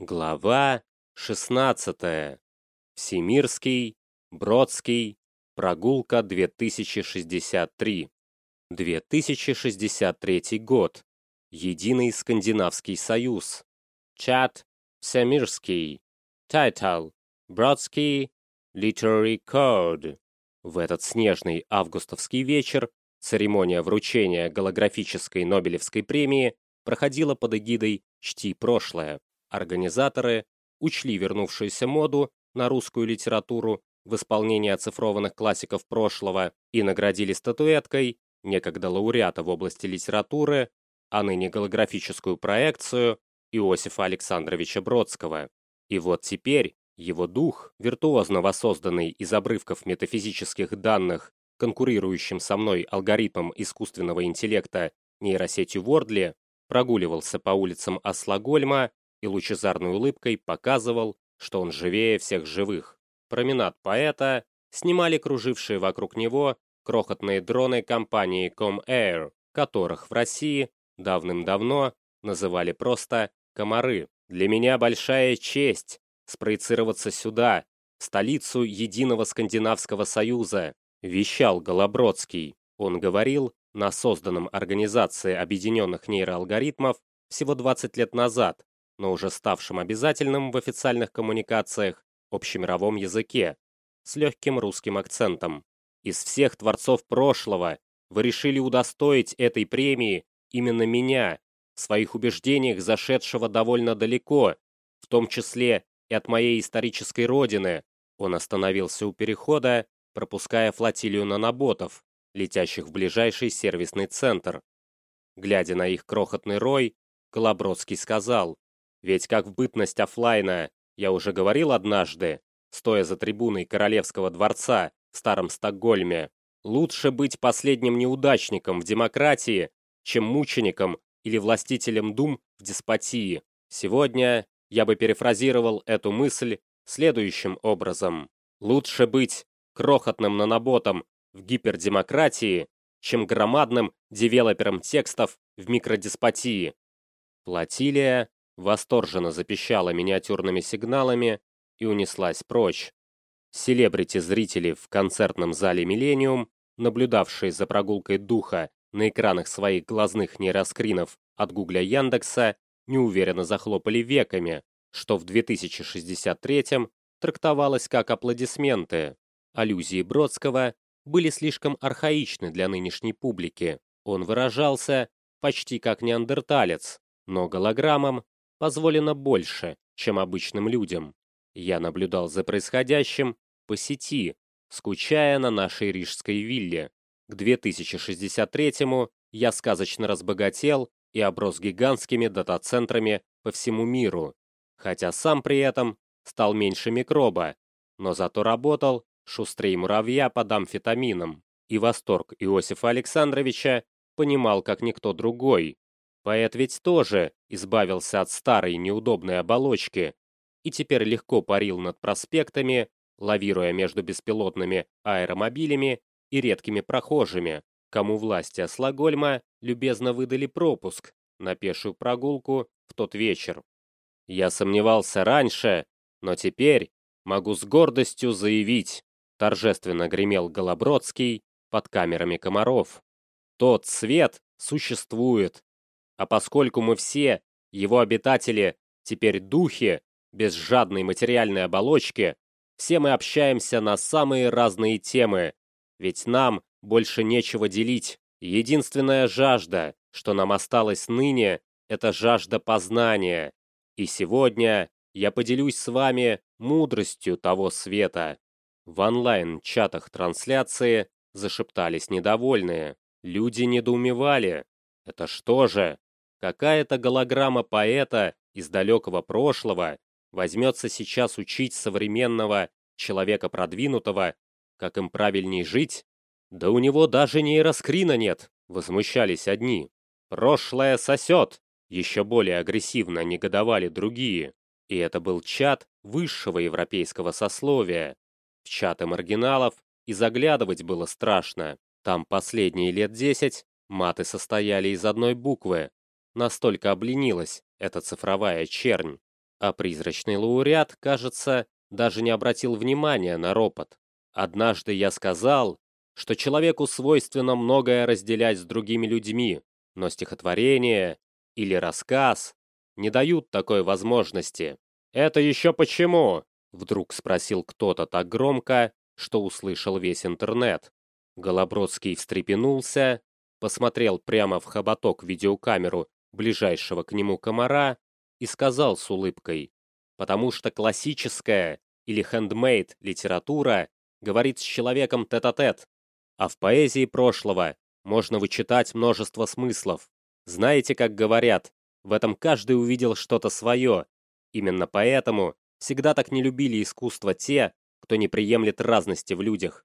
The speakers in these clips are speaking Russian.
Глава 16. Всемирский, Бродский, прогулка 2063. 2063 год. Единый Скандинавский союз. Чат Всемирский. Title Бродский Literary Code. В этот снежный августовский вечер церемония вручения голографической Нобелевской премии проходила под эгидой «Чти прошлое». Организаторы учли вернувшуюся моду на русскую литературу в исполнении оцифрованных классиков прошлого и наградили статуэткой некогда лауреата в области литературы, а ныне голографическую проекцию Иосифа Александровича Бродского. И вот теперь его дух, виртуозно воссозданный из обрывков метафизических данных, конкурирующим со мной алгоритмом искусственного интеллекта нейросетью Вордли, прогуливался по улицам Ослагольма и лучезарной улыбкой показывал, что он живее всех живых. Променад поэта снимали кружившие вокруг него крохотные дроны компании ComAir, которых в России давным-давно называли просто «комары». Для меня большая честь спроецироваться сюда, в столицу Единого Скандинавского Союза, вещал Голобродский. Он говорил на созданном Организацией Объединенных Нейроалгоритмов всего 20 лет назад, но уже ставшим обязательным в официальных коммуникациях общемировом языке, с легким русским акцентом. Из всех творцов прошлого вы решили удостоить этой премии именно меня, в своих убеждениях зашедшего довольно далеко, в том числе и от моей исторической родины. Он остановился у перехода, пропуская флотилию наноботов, летящих в ближайший сервисный центр. Глядя на их крохотный рой, Колобродский сказал, ведь как в бытность офлайна я уже говорил однажды, стоя за трибуной Королевского дворца в Старом Стокгольме, лучше быть последним неудачником в демократии, чем мучеником или властителем дум в деспотии. Сегодня я бы перефразировал эту мысль следующим образом. Лучше быть крохотным наноботом в гипердемократии, чем громадным девелопером текстов в микродеспотии. Платилия восторженно запищала миниатюрными сигналами и унеслась прочь. Селебрити-зрители в концертном зале «Миллениум», наблюдавшие за прогулкой духа на экранах своих глазных нейроскринов от Гугля Яндекса, неуверенно захлопали веками, что в 2063-м трактовалось как аплодисменты. Аллюзии Бродского были слишком архаичны для нынешней публики. Он выражался почти как неандерталец, но голограммам позволено больше, чем обычным людям. Я наблюдал за происходящим по сети, скучая на нашей рижской вилле. К 2063-му я сказочно разбогател и оброс гигантскими дата-центрами по всему миру, хотя сам при этом стал меньше микроба, но зато работал шустрее муравья под амфетамином, и восторг Иосифа Александровича понимал как никто другой. Поэт ведь тоже избавился от старой неудобной оболочки и теперь легко парил над проспектами, лавируя между беспилотными аэромобилями и редкими прохожими, кому власти Ослагольма любезно выдали пропуск на пешую прогулку в тот вечер. Я сомневался раньше, но теперь могу с гордостью заявить, торжественно гремел Голобродский под камерами комаров. Тот свет существует, а поскольку мы все, его обитатели, теперь духи, без жадной материальной оболочки, все мы общаемся на самые разные темы, ведь нам больше нечего делить. Единственная жажда, что нам осталось ныне, это жажда познания. И сегодня я поделюсь с вами мудростью того света. В онлайн-чатах трансляции зашептались недовольные. Люди недоумевали. Это что же? Какая-то голограмма поэта из далекого прошлого возьмется сейчас учить современного человека продвинутого, как им правильней жить? Да у него даже нейроскрина нет, возмущались одни. Прошлое сосет, еще более агрессивно негодовали другие. И это был чат высшего европейского сословия. В чаты маргиналов и заглядывать было страшно. Там последние лет десять маты состояли из одной буквы, Настолько обленилась эта цифровая чернь. А призрачный лауреат, кажется, даже не обратил внимания на ропот. Однажды я сказал, что человеку свойственно многое разделять с другими людьми, но стихотворение или рассказ не дают такой возможности. «Это еще почему?» — вдруг спросил кто-то так громко, что услышал весь интернет. Голобродский встрепенулся, посмотрел прямо в хоботок видеокамеру ближайшего к нему комара и сказал с улыбкой, «Потому что классическая или хендмейд литература говорит с человеком тет-а-тет, -тет, а в поэзии прошлого можно вычитать множество смыслов. Знаете, как говорят, в этом каждый увидел что-то свое. Именно поэтому всегда так не любили искусство те, кто не приемлет разности в людях.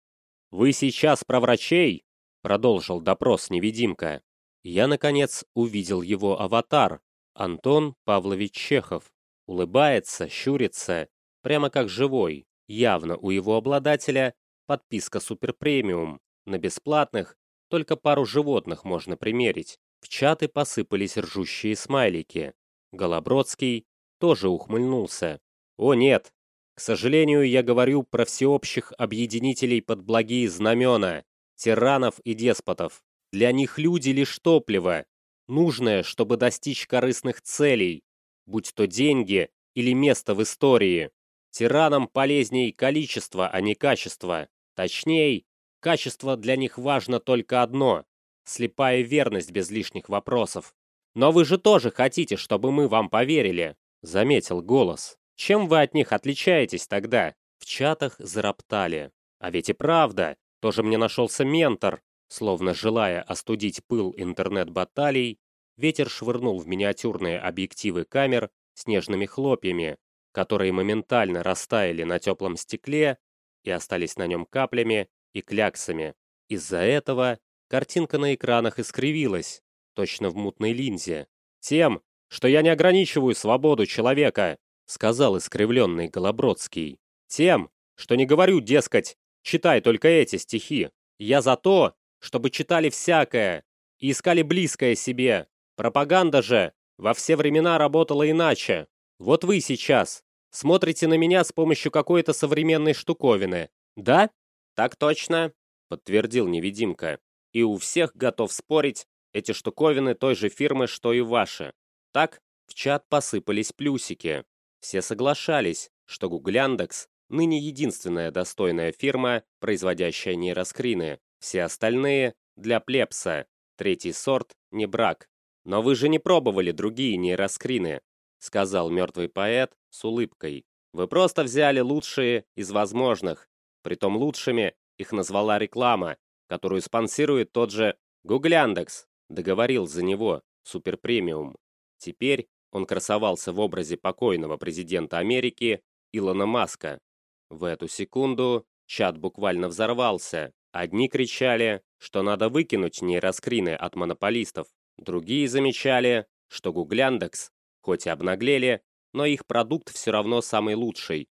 «Вы сейчас про врачей?» — продолжил допрос невидимка. Я, наконец, увидел его аватар, Антон Павлович Чехов. Улыбается, щурится, прямо как живой. Явно у его обладателя подписка суперпремиум. На бесплатных только пару животных можно примерить. В чаты посыпались ржущие смайлики. Голобродский тоже ухмыльнулся. О нет, к сожалению, я говорю про всеобщих объединителей под благие знамена, тиранов и деспотов. Для них люди лишь топливо, нужное, чтобы достичь корыстных целей, будь то деньги или место в истории. Тиранам полезней количество, а не качество. Точнее, качество для них важно только одно слепая верность без лишних вопросов. «Но вы же тоже хотите, чтобы мы вам поверили», — заметил голос. «Чем вы от них отличаетесь тогда?» В чатах зароптали. А ведь и правда, тоже мне нашелся ментор. Словно желая остудить пыл интернет-баталий, ветер швырнул в миниатюрные объективы камер снежными хлопьями, которые моментально растаяли на теплом стекле и остались на нем каплями и кляксами. Из-за этого Картинка на экранах искривилась, точно в мутной линзе. «Тем, что я не ограничиваю свободу человека», сказал искривленный Голобродский. «Тем, что не говорю, дескать, читай только эти стихи. Я за то, чтобы читали всякое и искали близкое себе. Пропаганда же во все времена работала иначе. Вот вы сейчас смотрите на меня с помощью какой-то современной штуковины. Да? Так точно, подтвердил невидимка и у всех готов спорить, эти штуковины той же фирмы, что и ваши. Так, в чат посыпались плюсики. Все соглашались, что Гугляндекс ныне единственная достойная фирма, производящая нейроскрины. Все остальные – для плебса. Третий сорт – не брак. Но вы же не пробовали другие нейроскрины, сказал мертвый поэт с улыбкой. Вы просто взяли лучшие из возможных. Притом лучшими их назвала реклама, которую спонсирует тот же Гугляндекс, договорил за него, суперпремиум. Теперь он красовался в образе покойного президента Америки Илона Маска. В эту секунду чат буквально взорвался. Одни кричали, что надо выкинуть нейроскрины от монополистов, другие замечали, что Гугляндекс, хоть и обнаглели, но их продукт все равно самый лучший.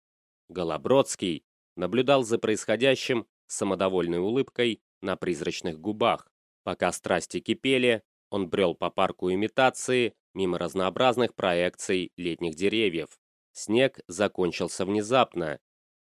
Голобродский наблюдал за происходящим с самодовольной улыбкой на призрачных губах. Пока страсти кипели, он брел по парку имитации, мимо разнообразных проекций летних деревьев. Снег закончился внезапно.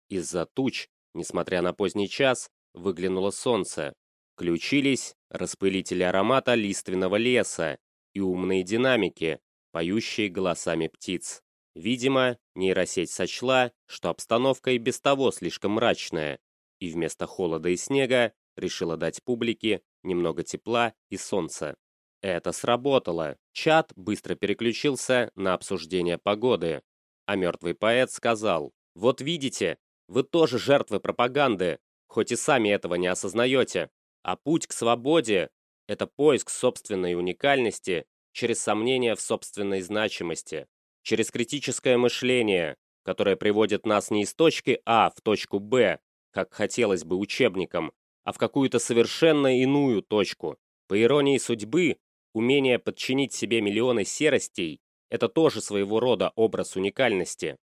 Из-за туч, несмотря на поздний час, выглянуло солнце. Включились распылители аромата лиственного леса и умные динамики, поющие голосами птиц. Видимо, нейросеть сочла, что обстановка и без того слишком мрачная, и вместо холода и снега решила дать публике немного тепла и солнца. Это сработало. Чат быстро переключился на обсуждение погоды. А мертвый поэт сказал, «Вот видите, вы тоже жертвы пропаганды, хоть и сами этого не осознаете. А путь к свободе – это поиск собственной уникальности через сомнение в собственной значимости, через критическое мышление, которое приводит нас не из точки А в точку Б, как хотелось бы учебникам, а в какую-то совершенно иную точку. По иронии судьбы, умение подчинить себе миллионы серостей – это тоже своего рода образ уникальности.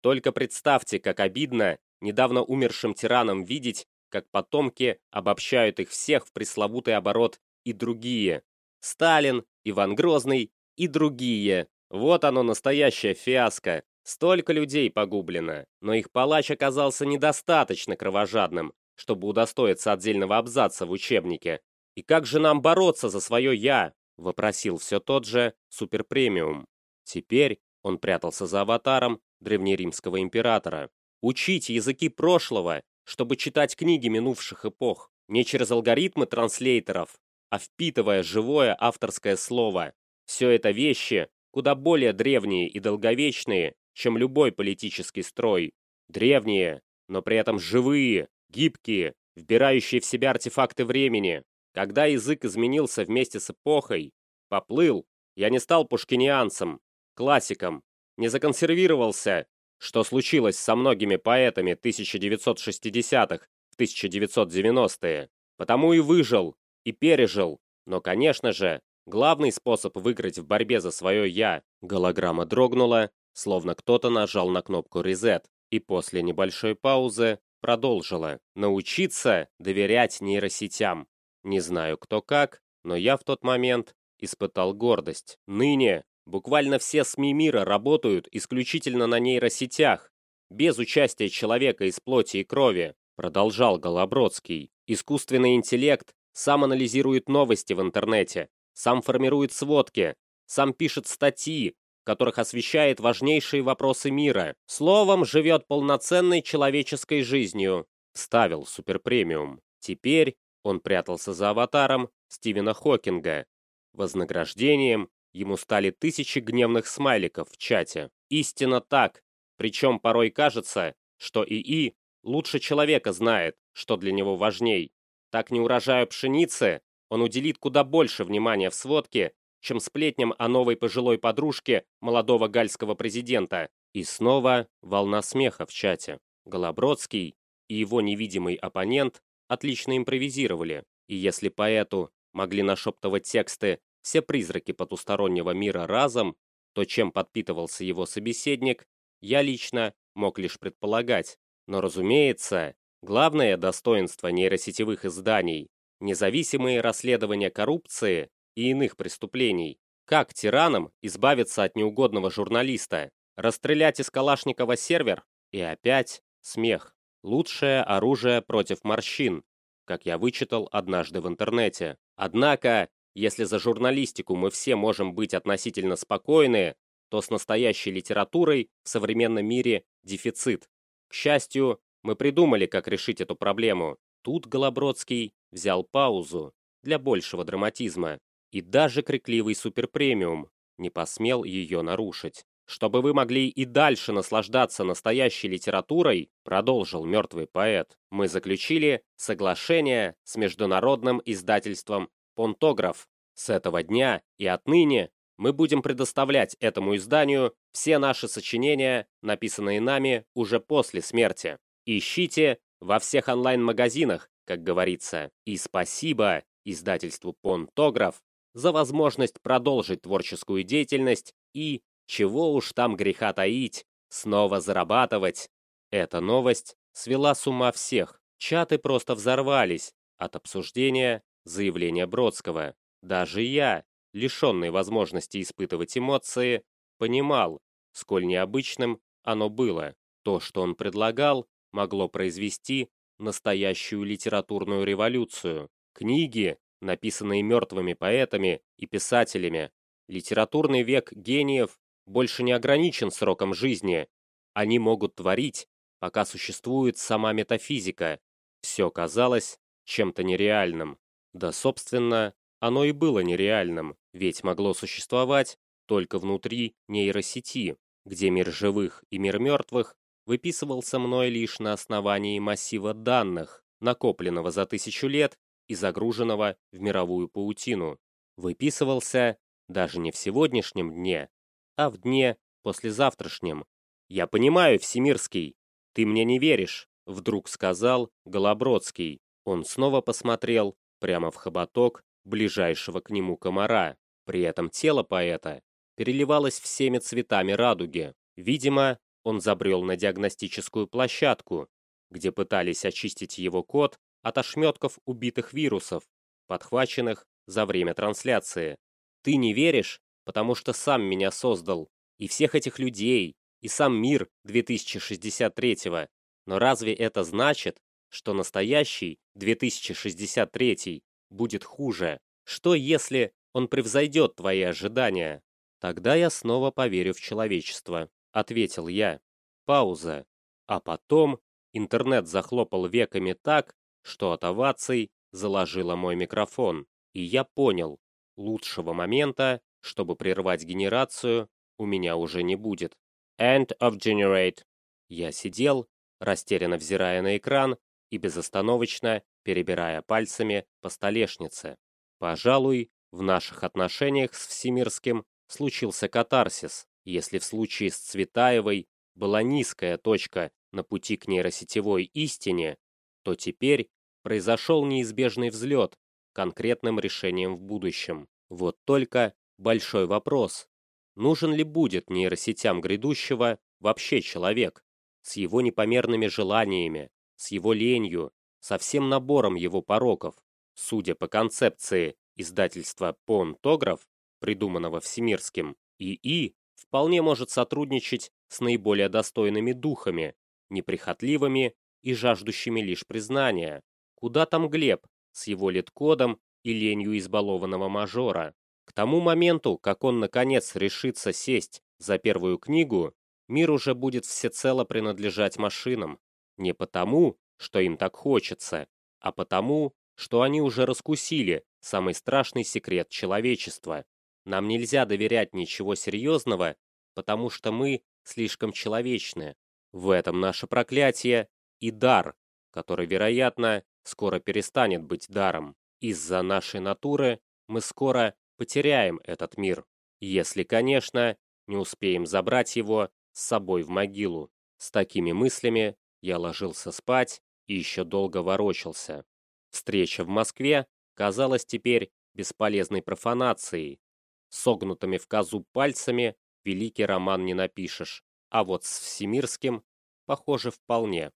Только представьте, как обидно недавно умершим тиранам видеть, как потомки обобщают их всех в пресловутый оборот «и другие». Сталин, Иван Грозный и другие. Вот оно настоящее фиаско. Столько людей погублено, но их палач оказался недостаточно кровожадным, чтобы удостоиться отдельного абзаца в учебнике. «И как же нам бороться за свое «я»?» — вопросил все тот же суперпремиум. Теперь он прятался за аватаром древнеримского императора. «Учить языки прошлого, чтобы читать книги минувших эпох, не через алгоритмы транслейтеров, а впитывая живое авторское слово. Все это вещи, куда более древние и долговечные, чем любой политический строй. Древние, но при этом живые, гибкие, вбирающие в себя артефакты времени. Когда язык изменился вместе с эпохой, поплыл, я не стал пушкинианцем, классиком, не законсервировался, что случилось со многими поэтами 1960-х в 1990-е, потому и выжил, и пережил, но, конечно же, главный способ выиграть в борьбе за свое «я» голограмма дрогнула, словно кто-то нажал на кнопку «Reset», и после небольшой паузы продолжила научиться доверять нейросетям. Не знаю кто как, но я в тот момент испытал гордость. Ныне буквально все СМИ мира работают исключительно на нейросетях, без участия человека из плоти и крови, продолжал Голобродский. Искусственный интеллект сам анализирует новости в интернете, сам формирует сводки, сам пишет статьи, которых освещает важнейшие вопросы мира. Словом, живет полноценной человеческой жизнью. Ставил суперпремиум. Теперь он прятался за аватаром Стивена Хокинга. Вознаграждением ему стали тысячи гневных смайликов в чате. Истинно так. Причем порой кажется, что ИИ лучше человека знает, что для него важней. Так не урожаю пшеницы, он уделит куда больше внимания в сводке, чем сплетням о новой пожилой подружке молодого гальского президента. И снова волна смеха в чате. Голобродский и его невидимый оппонент отлично импровизировали, и если поэту могли нашептывать тексты все призраки потустороннего мира разом, то чем подпитывался его собеседник, я лично мог лишь предполагать. Но, разумеется, главное достоинство нейросетевых изданий – независимые расследования коррупции и иных преступлений. Как тиранам избавиться от неугодного журналиста? Расстрелять из Калашникова сервер? И опять смех. Лучшее оружие против морщин, как я вычитал однажды в интернете. Однако, если за журналистику мы все можем быть относительно спокойны, то с настоящей литературой в современном мире дефицит. К счастью, мы придумали, как решить эту проблему. Тут Голобродский взял паузу для большего драматизма и даже крикливый суперпремиум не посмел ее нарушить. Чтобы вы могли и дальше наслаждаться настоящей литературой, продолжил мертвый поэт, мы заключили соглашение с международным издательством «Понтограф». С этого дня и отныне мы будем предоставлять этому изданию все наши сочинения, написанные нами уже после смерти. Ищите во всех онлайн-магазинах, как говорится. И спасибо издательству «Понтограф» за возможность продолжить творческую деятельность и, чего уж там греха таить, снова зарабатывать. Эта новость свела с ума всех. Чаты просто взорвались от обсуждения заявления Бродского. Даже я, лишенный возможности испытывать эмоции, понимал, сколь необычным оно было. То, что он предлагал, могло произвести настоящую литературную революцию. Книги, написанные мертвыми поэтами и писателями. Литературный век гениев больше не ограничен сроком жизни. Они могут творить, пока существует сама метафизика. Все казалось чем-то нереальным. Да, собственно, оно и было нереальным, ведь могло существовать только внутри нейросети, где мир живых и мир мертвых выписывался мной лишь на основании массива данных, накопленного за тысячу лет и загруженного в мировую паутину. Выписывался даже не в сегодняшнем дне, а в дне послезавтрашнем. «Я понимаю, Всемирский, ты мне не веришь», — вдруг сказал Голобродский. Он снова посмотрел прямо в хоботок ближайшего к нему комара. При этом тело поэта переливалось всеми цветами радуги. Видимо, он забрел на диагностическую площадку, где пытались очистить его код от ошметков убитых вирусов, подхваченных за время трансляции. Ты не веришь, потому что сам меня создал, и всех этих людей, и сам мир 2063-го, но разве это значит, что настоящий 2063 будет хуже? Что если он превзойдет твои ожидания? Тогда я снова поверю в человечество, ответил я. Пауза. А потом интернет захлопал веками так, что от оваций заложило мой микрофон, и я понял, лучшего момента, чтобы прервать генерацию, у меня уже не будет. End of generate. Я сидел, растерянно взирая на экран и безостановочно перебирая пальцами по столешнице. Пожалуй, в наших отношениях с Всемирским случился катарсис, если в случае с Цветаевой была низкая точка на пути к нейросетевой истине, то теперь произошел неизбежный взлет конкретным решением в будущем. Вот только большой вопрос. Нужен ли будет нейросетям грядущего вообще человек? С его непомерными желаниями, с его ленью, со всем набором его пороков. Судя по концепции издательства «Понтограф», придуманного Всемирским, ИИ вполне может сотрудничать с наиболее достойными духами, неприхотливыми и жаждущими лишь признания. Куда там Глеб с его литкодом и ленью избалованного мажора? К тому моменту, как он наконец решится сесть за первую книгу, мир уже будет всецело принадлежать машинам. Не потому, что им так хочется, а потому, что они уже раскусили самый страшный секрет человечества. Нам нельзя доверять ничего серьезного, потому что мы слишком человечны. В этом наше проклятие и дар, который, вероятно, скоро перестанет быть даром. Из-за нашей натуры мы скоро потеряем этот мир, если, конечно, не успеем забрать его с собой в могилу. С такими мыслями я ложился спать и еще долго ворочался. Встреча в Москве казалась теперь бесполезной профанацией. Согнутыми в козу пальцами великий роман не напишешь, а вот с Всемирским, похоже, вполне.